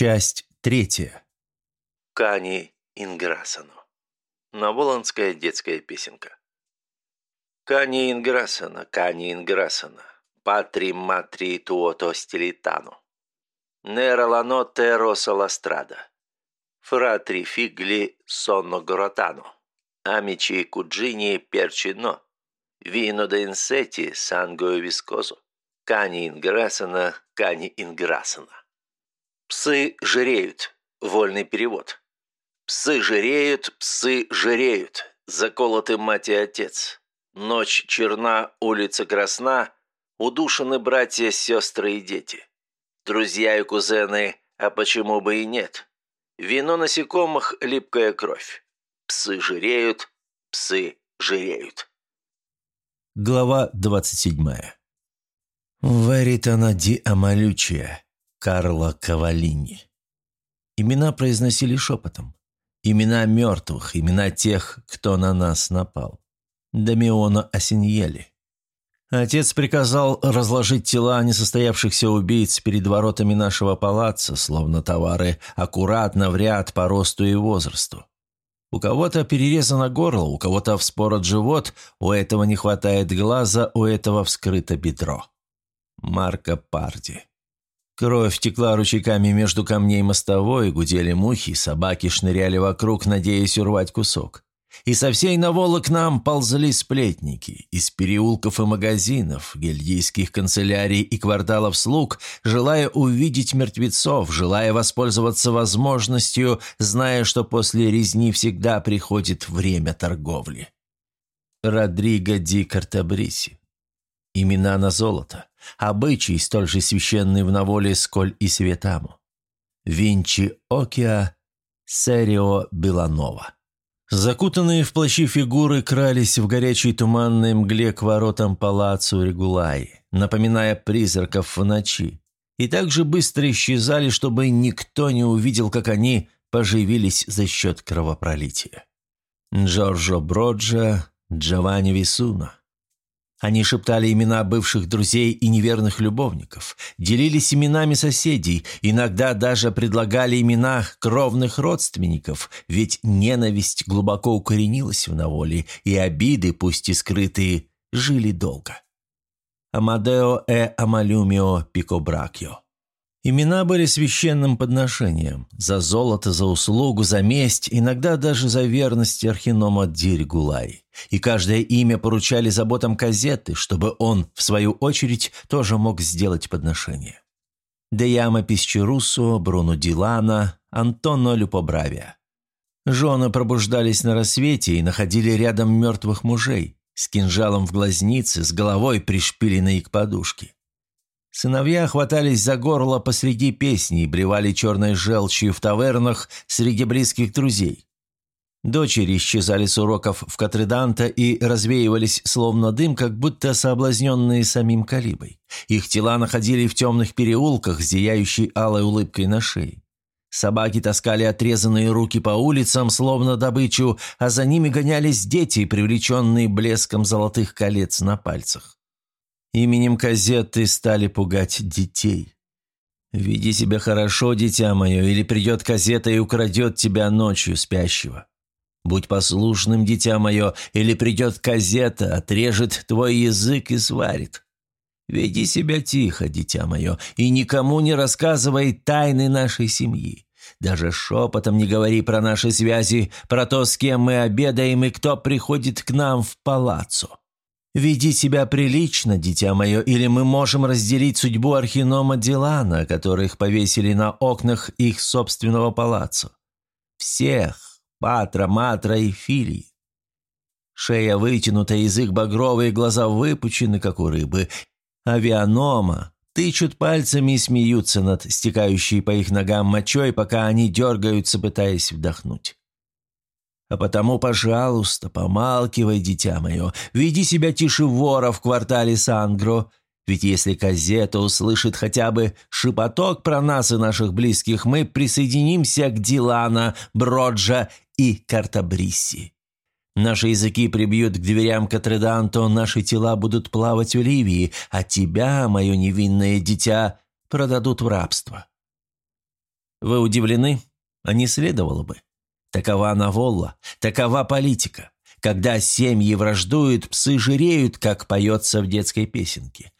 Часть третья. Кани Инграсану. Наволанская детская песенка. Кани Инграсана, Кани Инграсана, Патри Матри Туото Стилитану. Нера лано теро саластрада. Фратри фигли сонно гротану. Амичи куджини перчино. Вино да инсети сангою вискозу. Кани Инграсана, Кани Инграсана. Псы жиреют. Вольный перевод. Псы жиреют, псы жиреют. Заколоты мать и отец. Ночь черна, улица красна. Удушены братья, сестры и дети. Друзья и кузены, а почему бы и нет? Вино насекомых – липкая кровь. Псы жиреют, псы жиреют. Глава 27. Веритана ди Амалючия. Карло Кавалини. Имена произносили шепотом. Имена мертвых, имена тех, кто на нас напал. Дамиона Осиньели. Отец приказал разложить тела несостоявшихся убийц перед воротами нашего палаца, словно товары, аккуратно в ряд по росту и возрасту. У кого-то перерезано горло, у кого-то вспорот живот, у этого не хватает глаза, у этого вскрыто бедро. Марко Парди. Кровь текла ручейками между камней мостовой, гудели мухи, собаки шныряли вокруг, надеясь урвать кусок. И со всей наволок нам ползли сплетники. Из переулков и магазинов, гильдийских канцелярий и кварталов слуг, желая увидеть мертвецов, желая воспользоваться возможностью, зная, что после резни всегда приходит время торговли. Родриго ди Картабриси. Имена на золото. Обычай, столь же священный в наволе, сколь и светаму. Винчи Окиа, Серио Беланова. Закутанные в плащи фигуры крались в горячей туманной мгле к воротам палацу Регулаи, напоминая призраков в ночи, и так же быстро исчезали, чтобы никто не увидел, как они поживились за счет кровопролития. Джорджо Броджа, Джованни Висуна, они шептали имена бывших друзей и неверных любовников, делились именами соседей, иногда даже предлагали имена кровных родственников, ведь ненависть глубоко укоренилась в Наволе, и обиды, пусть и скрытые, жили долго. Амадео э Амалюмио Пикобракьо Имена были священным подношением. За золото, за услугу, за месть, иногда даже за верность Архинома Диргулай. И каждое имя поручали заботам Казеты, чтобы он, в свою очередь, тоже мог сделать подношение. Деяма Писчерусо, Бруно Дилана, Антоно Люпобравия. Жены пробуждались на рассвете и находили рядом мертвых мужей, с кинжалом в глазнице, с головой пришпиленной к подушке. Сыновья хватались за горло посреди песни и блевали черной желчью в тавернах среди близких друзей. Дочери исчезали с уроков в Катреданта и развеивались словно дым, как будто соблазненные самим Калибой. Их тела находили в темных переулках, зияющей алой улыбкой на шее. Собаки таскали отрезанные руки по улицам, словно добычу, а за ними гонялись дети, привлеченные блеском золотых колец на пальцах. Именем Казетты стали пугать детей. «Веди себя хорошо, дитя мое, или придет Казета и украдет тебя ночью спящего. Будь послушным, дитя мое, или придет Казета, отрежет твой язык и сварит. Веди себя тихо, дитя мое, и никому не рассказывай тайны нашей семьи. Даже шепотом не говори про наши связи, про то, с кем мы обедаем и кто приходит к нам в палаццо. Веди себя прилично, дитя мое, или мы можем разделить судьбу Архинома Дилана, которых повесили на окнах их собственного палаццо. Всех, Патра, Матра и Филии. Шея вытянута, язык багровый, глаза выпучены, как у рыбы. Авианома тычут пальцами и смеются над стекающей по их ногам мочой, пока они дергаются, пытаясь вдохнуть. А потому, пожалуйста, помалкивай, дитя мое, веди себя тише вора в квартале Сангро, ведь если Казета услышит хотя бы шепоток про нас и наших близких, мы присоединимся к Дилана, Броджа и Картабрисси. Наши языки прибьют к дверям Катреданто, наши тела будут плавать в Ливии, а тебя, мое невинное дитя, продадут в рабство. Вы удивлены? А не следовало бы. Такова наволла, такова политика. Когда семьи враждуют, псы жиреют, как поется в детской песенке.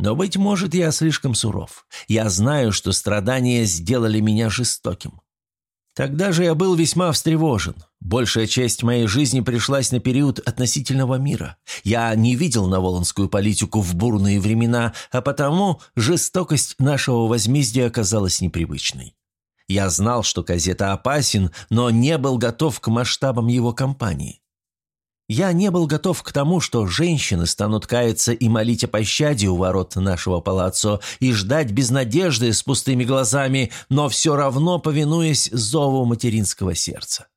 Но, быть может, я слишком суров. Я знаю, что страдания сделали меня жестоким. Тогда же я был весьма встревожен. Большая часть моей жизни пришлась на период относительного мира. Я не видел наволонскую политику в бурные времена, а потому жестокость нашего возмездия оказалась непривычной. Я знал, что Казета опасен, но не был готов к масштабам его кампании. Я не был готов к тому, что женщины станут каяться и молить о пощаде у ворот нашего палаццо и ждать без надежды с пустыми глазами, но все равно повинуясь зову материнского сердца.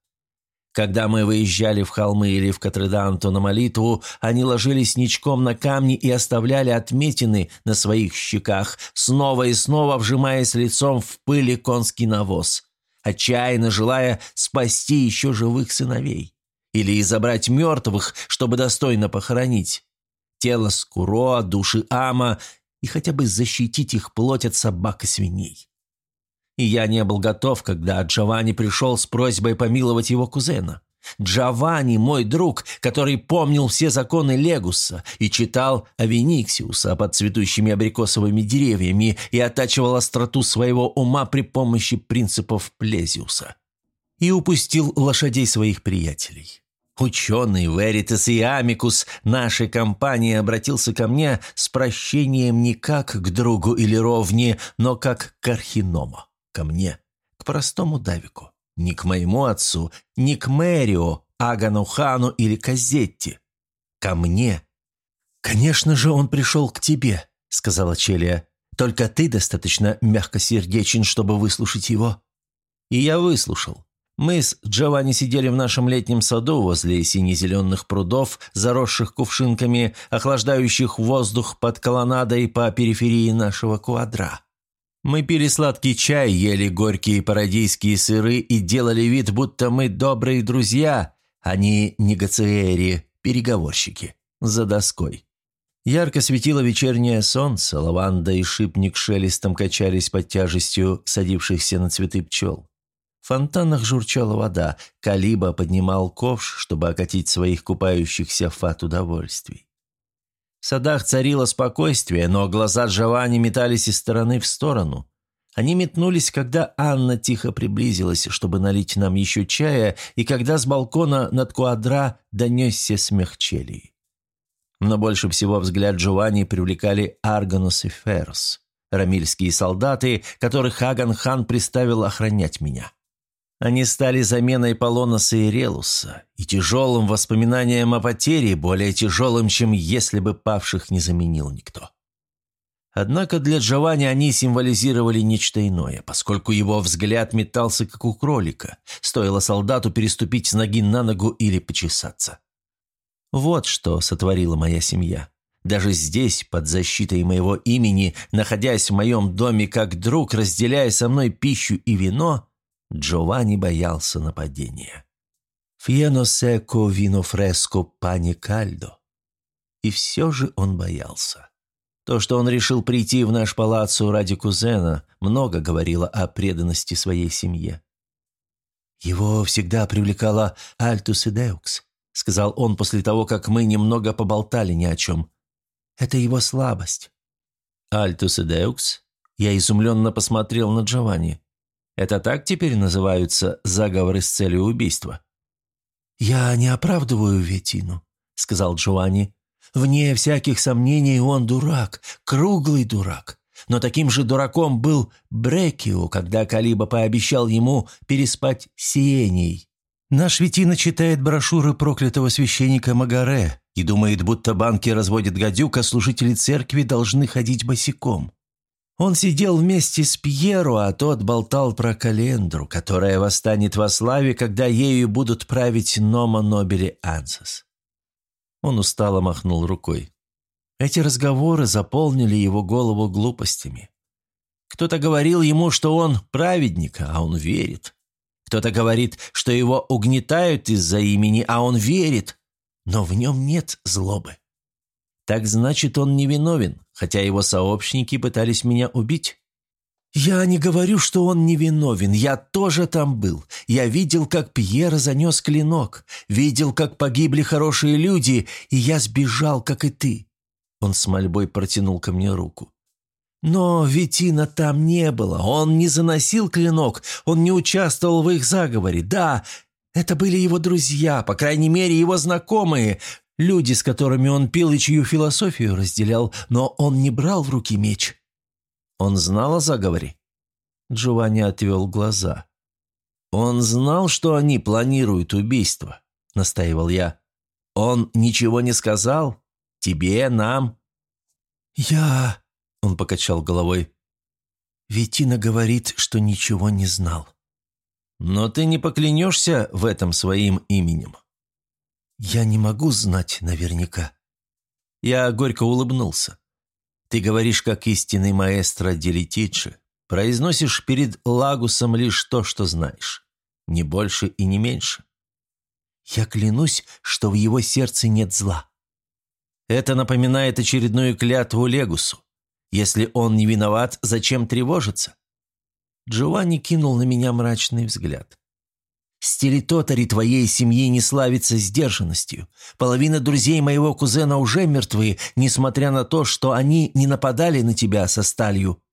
Когда мы выезжали в холмы или в Катреданто на молитву, они ложились ничком на камни и оставляли отметины на своих щеках, снова и снова вжимаясь лицом в пыли конский навоз, отчаянно желая спасти еще живых сыновей. Или забрать мертвых, чтобы достойно похоронить. Тело Скуро, души Ама и хотя бы защитить их плоть от собак и свиней. И я не был готов, когда Джованни пришел с просьбой помиловать его кузена. Джованни, мой друг, который помнил все законы Легуса и читал Авениксиуса под цветущими абрикосовыми деревьями и оттачивал остроту своего ума при помощи принципов Плезиуса. И упустил лошадей своих приятелей. Ученый Веритас и Амикус нашей компании обратился ко мне с прощением не как к другу или ровне, но как к архиному ко мне, к простому Давику. Не к моему отцу, не к Мэрио, Агану Хану или Казетти. Ко мне. «Конечно же он пришел к тебе», — сказала Челия. «Только ты достаточно мягкосердечен, чтобы выслушать его». И я выслушал. Мы с Джованни сидели в нашем летнем саду возле сине-зеленых прудов, заросших кувшинками, охлаждающих воздух под колоннадой по периферии нашего квадра. Мы пили сладкий чай, ели горькие парадийские сыры и делали вид, будто мы добрые друзья, а не негациери, переговорщики, за доской. Ярко светило вечернее солнце, лаванда и шипник шелестом качались под тяжестью садившихся на цветы пчел. В фонтанах журчала вода, Калиба поднимал ковш, чтобы окатить своих купающихся фат удовольствий. В садах царило спокойствие, но глаза Джованни метались из стороны в сторону. Они метнулись, когда Анна тихо приблизилась, чтобы налить нам еще чая, и когда с балкона над квадра донесся смех Челии. Но больше всего взгляд Джованни привлекали Арганус и Ферс, рамильские солдаты, которых Аган-хан приставил охранять меня. Они стали заменой Полоноса и Релуса, и тяжелым воспоминанием о потере, более тяжелым, чем если бы павших не заменил никто. Однако для Джованни они символизировали нечто иное, поскольку его взгляд метался, как у кролика, стоило солдату переступить с ноги на ногу или почесаться. Вот что сотворила моя семья. Даже здесь, под защитой моего имени, находясь в моем доме как друг, разделяя со мной пищу и вино – Джованни боялся нападения. «Фьено секо вино фреско пани кальдо». И все же он боялся. То, что он решил прийти в наш палаццо ради кузена, много говорило о преданности своей семье. «Его всегда привлекала Альтус и Деукс», — сказал он после того, как мы немного поболтали ни о чем. «Это его слабость». «Альтус и Деукс?» Я изумленно посмотрел на Джованни. Это так теперь называются заговоры с целью убийства?» «Я не оправдываю Ветину», — сказал Джованни. «Вне всяких сомнений он дурак, круглый дурак. Но таким же дураком был Брекио, когда Калиба пообещал ему переспать с Сиенией. Наш Ветина читает брошюры проклятого священника Магаре и думает, будто банки разводят гадюк, а служители церкви должны ходить босиком. Он сидел вместе с Пьеро, а тот болтал про календру, которая восстанет во славе, когда ею будут править Нома Нобели Ансас. Он устало махнул рукой. Эти разговоры заполнили его голову глупостями. Кто-то говорил ему, что он праведник, а он верит. Кто-то говорит, что его угнетают из-за имени, а он верит, но в нем нет злобы. Так значит, он невиновен, хотя его сообщники пытались меня убить. «Я не говорю, что он невиновен. Я тоже там был. Я видел, как Пьера занес клинок. Видел, как погибли хорошие люди, и я сбежал, как и ты». Он с мольбой протянул ко мне руку. «Но Витина там не было. Он не заносил клинок. Он не участвовал в их заговоре. Да, это были его друзья, по крайней мере, его знакомые. Люди, с которыми он пил и чью философию разделял, но он не брал в руки меч». Он знал о заговоре? Джованни отвел глаза. «Он знал, что они планируют убийство», — настаивал я. «Он ничего не сказал? Тебе, нам?» «Я...» — он покачал головой. «Витина говорит, что ничего не знал». «Но ты не поклянешься в этом своим именем?» «Я не могу знать наверняка». Я горько улыбнулся. Ты говоришь, как истинный маэстро Делитичи. Произносишь перед Лагусом лишь то, что знаешь. Не больше и не меньше. Я клянусь, что в его сердце нет зла. Это напоминает очередную клятву Легусу. Если он не виноват, зачем тревожиться? Джованни кинул на меня мрачный взгляд. Стиль тотари твоей семьи не славится сдержанностью. Половина друзей моего кузена уже мертвы, несмотря на то, что они не нападали на тебя со сталью.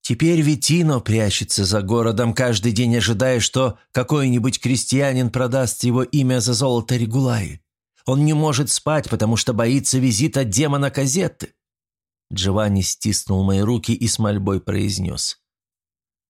Теперь Витино прячется за городом, каждый день ожидая, что какой-нибудь крестьянин продаст его имя за золото Регулаи. Он не может спать, потому что боится визита демона Казетты. Джованни стиснул мои руки и с мольбой произнес.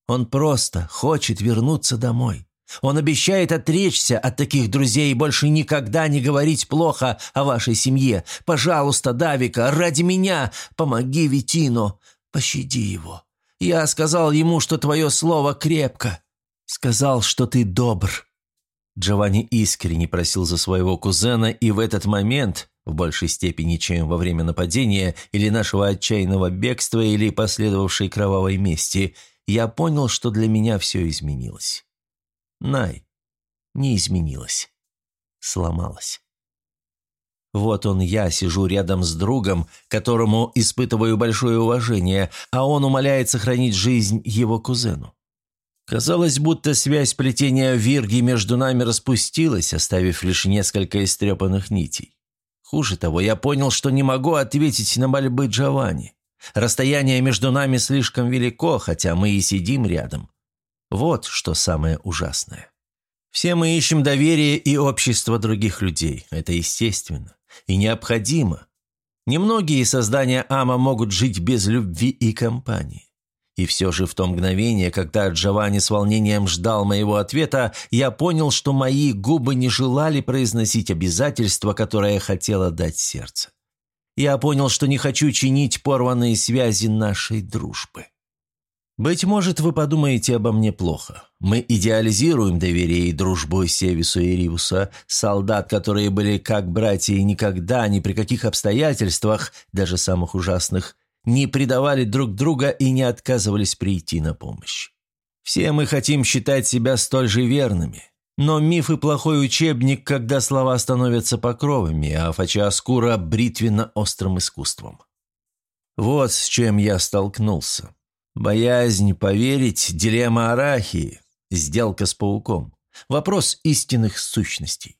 Он просто хочет вернуться домой. Он обещает отречься от таких друзей и больше никогда не говорить плохо о вашей семье. Пожалуйста, Давика, ради меня помоги Витино, пощади его. Я сказал ему, что твое слово крепко. Сказал, что ты добр». Джованни искренне просил за своего кузена, и в этот момент, в большей степени, чем во время нападения или нашего отчаянного бегства или последовавшей кровавой мести, я понял, что для меня все изменилось. Най. Не изменилась. Сломалась. Вот он я, сижу рядом с другом, которому испытываю большое уважение, а он умоляет сохранить жизнь его кузену. Казалось, будто связь плетения вирги между нами распустилась, оставив лишь несколько истрепанных нитей. Хуже того, я понял, что не могу ответить на мольбы Джованни. Расстояние между нами слишком велико, хотя мы и сидим рядом. Вот что самое ужасное. Все мы ищем доверие и общество других людей. Это естественно и необходимо. Немногие создания Ама могут жить без любви и компании. И все же в то мгновение, когда Джованни с волнением ждал моего ответа, я понял, что мои губы не желали произносить обязательство, которое хотело дать сердце. Я понял, что не хочу чинить порванные связи нашей дружбы. «Быть может, вы подумаете обо мне плохо. Мы идеализируем доверие и дружбу Севису и Ривуса, солдат, которые были как братья и никогда, ни при каких обстоятельствах, даже самых ужасных, не предавали друг друга и не отказывались прийти на помощь. Все мы хотим считать себя столь же верными. Но миф и плохой учебник, когда слова становятся покровами, а фачаскура – бритвенно-острым искусством. Вот с чем я столкнулся. Боязнь поверить, дилемма арахии, сделка с пауком. Вопрос истинных сущностей.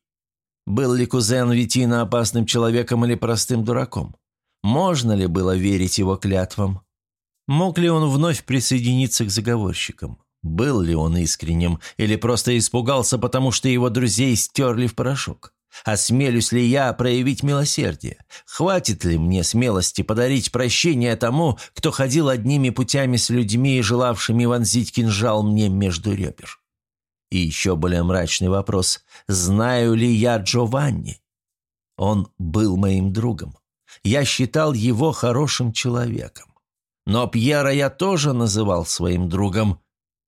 Был ли кузен Витина опасным человеком или простым дураком? Можно ли было верить его клятвам? Мог ли он вновь присоединиться к заговорщикам? Был ли он искренним или просто испугался, потому что его друзей стерли в порошок? Осмелюсь ли я проявить милосердие? Хватит ли мне смелости подарить прощение тому, кто ходил одними путями с людьми, желавшими вонзить кинжал мне между ребер? И еще более мрачный вопрос. Знаю ли я Джованни? Он был моим другом. Я считал его хорошим человеком. Но Пьера я тоже называл своим другом.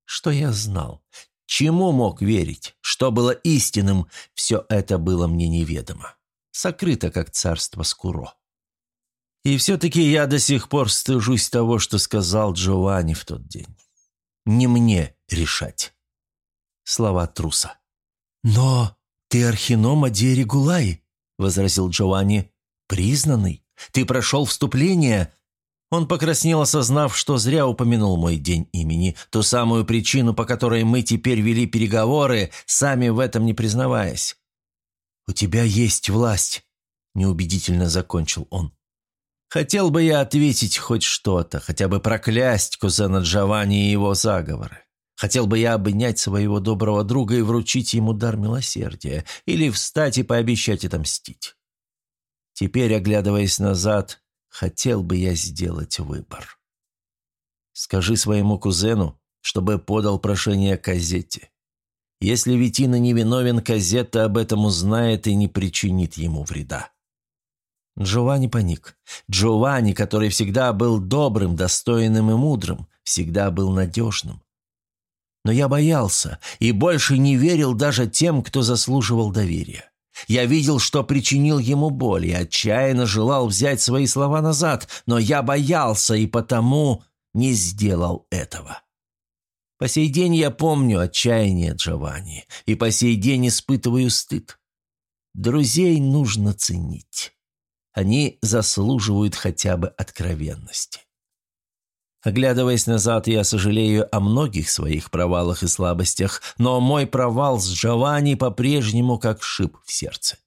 Что я знал? Чему мог верить? Что было истинным? Все это было мне неведомо. Сокрыто, как царство Скуро. И все-таки я до сих пор стыжусь того, что сказал Джованни в тот день. Не мне решать. Слова труса. «Но ты Архинома Ди возразил Джованни. «Признанный. Ты прошел вступление». Он покраснел, осознав, что зря упомянул мой день имени, ту самую причину, по которой мы теперь вели переговоры, сами в этом не признаваясь. «У тебя есть власть», — неубедительно закончил он. Хотел бы я ответить хоть что-то, хотя бы проклясть кузена Джованни и его заговоры. Хотел бы я обнять своего доброго друга и вручить ему дар милосердия, или встать и пообещать отомстить. Теперь, оглядываясь назад, хотел бы я сделать выбор. Скажи своему кузену, чтобы подал прошение Казете. Если Витина невиновен, Казета об этом узнает и не причинит ему вреда. Джованни паник. Джованни, который всегда был добрым, достойным и мудрым, всегда был надежным. Но я боялся и больше не верил даже тем, кто заслуживал доверия. Я видел, что причинил ему боль, и отчаянно желал взять свои слова назад, но я боялся и потому не сделал этого. По сей день я помню отчаяние Джованни, и по сей день испытываю стыд. Друзей нужно ценить. Они заслуживают хотя бы откровенности. Оглядываясь назад, я сожалею о многих своих провалах и слабостях, но мой провал с Джованни по-прежнему как шип в сердце.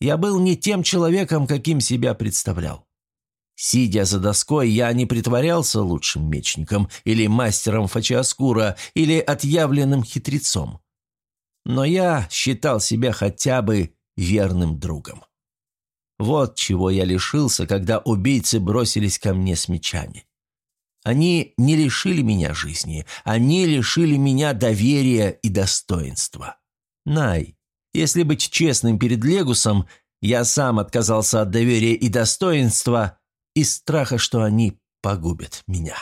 Я был не тем человеком, каким себя представлял. Сидя за доской, я не притворялся лучшим мечником или мастером фачиаскура или отъявленным хитрецом. Но я считал себя хотя бы верным другом. Вот чего я лишился, когда убийцы бросились ко мне с мечами. Они не лишили меня жизни, они лишили меня доверия и достоинства. Най, если быть честным перед Легусом, я сам отказался от доверия и достоинства из страха, что они погубят меня.